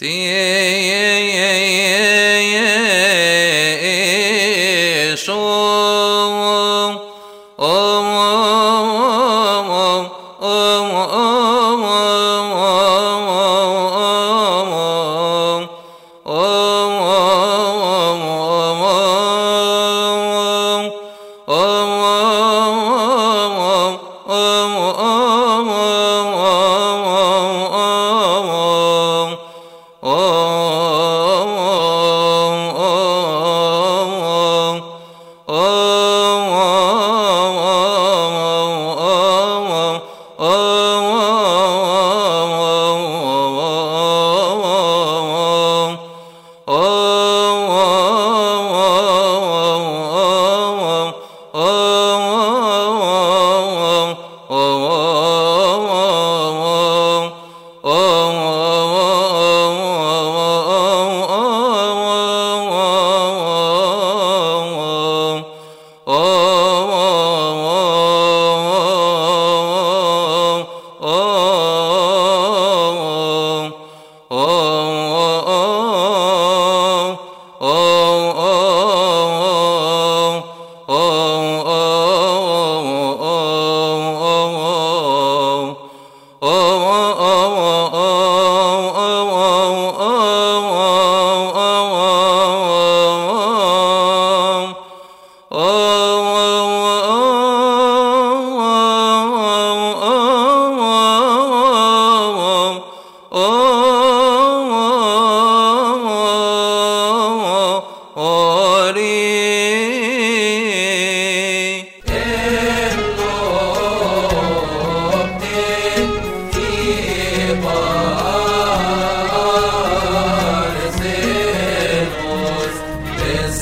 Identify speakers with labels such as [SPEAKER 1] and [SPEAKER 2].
[SPEAKER 1] oh, oh. أم